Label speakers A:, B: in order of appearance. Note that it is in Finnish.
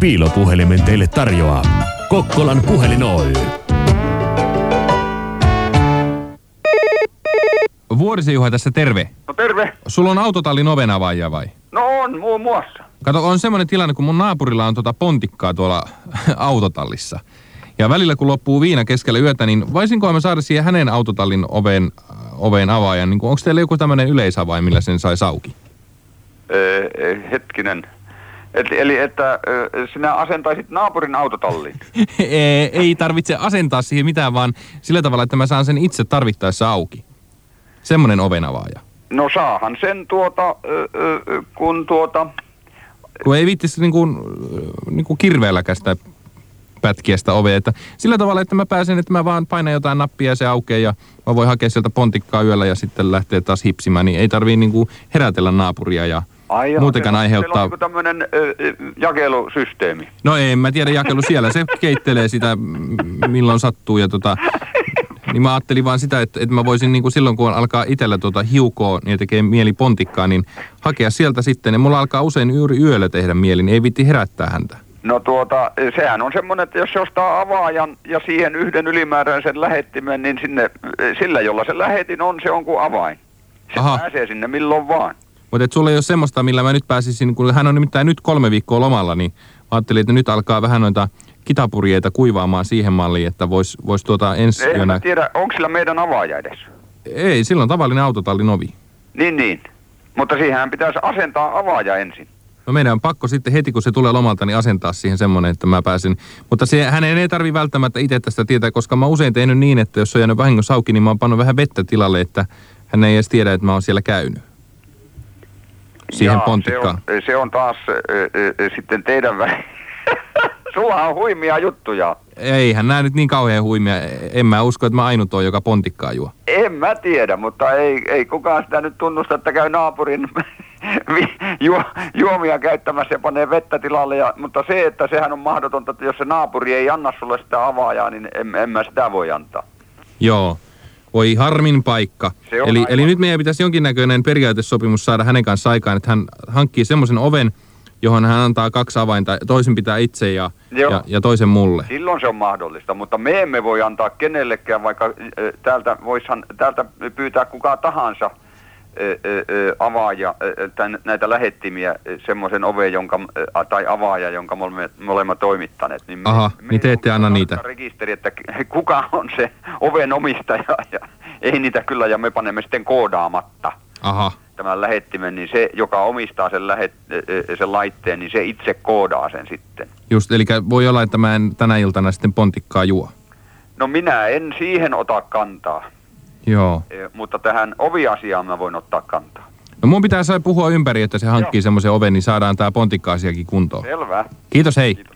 A: Piilopuhelimen teille tarjoaa Kokkolan puhelin Oy.
B: Vuorisen Juha tässä terve.
C: No terve.
B: Sulla on autotallin oven avaaja vai?
C: No on, muun muassa.
B: Kato, on semmoinen tilanne, kun mun naapurilla on tuota pontikkaa tuolla autotallissa. Ja välillä kun loppuu viina keskellä yötä, niin voisinko mä saada siihen hänen autotallin oven, äh, oven avaajan? Niin onko teillä joku tämmöinen yleisavain, millä sen saisi auki?
C: Öö, hetkinen. Eli, eli että sinä asentaisit naapurin autotalliin.
B: ei ei tarvitse asentaa siihen mitään, vaan sillä tavalla, että mä saan sen itse tarvittaessa auki. Semmoinen oven avaaja.
C: No saahan sen tuota, kun tuota...
B: Kun ei viittisi niin kuin, niin kuin kirveelläkään sitä pätkiä sitä ovea. Että sillä tavalla, että mä pääsen, että mä vaan painan jotain nappia ja se aukeaa ja mä voin hakea sieltä pontikkaa yöllä ja sitten lähteä taas hipsimään, niin ei tarvii niinku herätellä naapuria ja
C: Ai joo,
B: muutenkaan
C: se
B: aiheuttaa...
C: Se on niin tämmöinen jakelusysteemi.
B: No ei, mä tiedä jakelu siellä. Se keittelee sitä milloin sattuu ja tota... Niin mä ajattelin vaan sitä, että, että mä voisin niin kuin silloin, kun alkaa itsellä tuota hiukoa niin tekee mieli pontikkaa, niin hakea sieltä sitten. Ja mulla alkaa usein juuri yöllä tehdä mieli, niin ei vitti herättää häntä.
C: No tuota, sehän on semmoinen, että jos se ostaa avaajan ja siihen yhden ylimääräisen lähettimen, niin sinne, sillä jolla se lähetin on, se on kuin avain. Se
B: Aha.
C: pääsee sinne milloin vaan.
B: Mutta et sulla ei ole semmoista, millä mä nyt pääsisin, kun hän on nimittäin nyt kolme viikkoa lomalla, niin mä ajattelin, että nyt alkaa vähän noita kitapurjeita kuivaamaan siihen malliin, että vois, vois tuota ensi
C: En
B: yönä...
C: tiedä, onko sillä meidän avaaja edes.
B: Ei, silloin tavallinen autotallin ovi.
C: Niin, niin. Mutta siihen pitäisi asentaa avaaja ensin.
B: No meidän on pakko sitten heti, kun se tulee lomalta, niin asentaa siihen semmoinen, että mä pääsen. Mutta se, hänen ei tarvi välttämättä itse tästä tietää, koska mä oon usein tehnyt niin, että jos on jäänyt vahingossa auki, niin mä oon pannut vähän vettä tilalle, että hän ei edes tiedä, että mä oon siellä käynyt. Siihen
C: Jaa,
B: pontikkaan.
C: Se on, se on taas äh, äh, sitten teidän vä... Sulla on huimia juttuja.
B: Eihän nämä nyt niin kauhean huimia. En mä usko, että mä ainut oon, joka pontikkaa juo.
C: En mä tiedä, mutta ei, ei kukaan sitä nyt tunnusta, että käy naapurin juo, juomia käyttämässä ja panee vettä tilalle. Ja, mutta se, että sehän on mahdotonta, että jos se naapuri ei anna sulle sitä avaajaa, niin en, en mä sitä voi antaa.
B: Joo. Voi harmin paikka. Eli,
C: aivan-
B: eli nyt meidän pitäisi jonkinnäköinen periaatesopimus saada hänen kanssa aikaan, että hän hankkii semmoisen oven, johon hän antaa kaksi avainta. Toisen pitää itse ja,
C: Joo.
B: ja, ja toisen mulle.
C: Silloin se on mahdollista, mutta me emme voi antaa kenellekään, vaikka äh, täältä, voishan, täältä pyytää kuka tahansa avaaja, tän, näitä lähettimiä, äh, semmoisen oven jonka, tai avaaja, jonka me olemme, me olemme toimittaneet. Niin me,
B: Aha,
C: me
B: niin te ette anna niitä.
C: rekisteri, että kuka on se oven omistaja ja ei niitä kyllä, ja me panemme sitten koodaamatta
B: Aha.
C: tämän lähettimen, niin se, joka omistaa sen, lähet, äh, äh, sen laitteen, niin se itse koodaa sen sitten.
B: Just, eli voi olla, että mä en tänä iltana sitten pontikkaa juo.
C: No minä en siihen ota kantaa,
B: Joo.
C: Eh, mutta tähän oviasiaan mä voin ottaa kantaa.
B: No mun pitää saada puhua ympäri, että se hankkii semmoisen oven, niin saadaan tää pontikka-asiakin kuntoon.
C: Selvä.
B: Kiitos, hei.
C: Kiitos.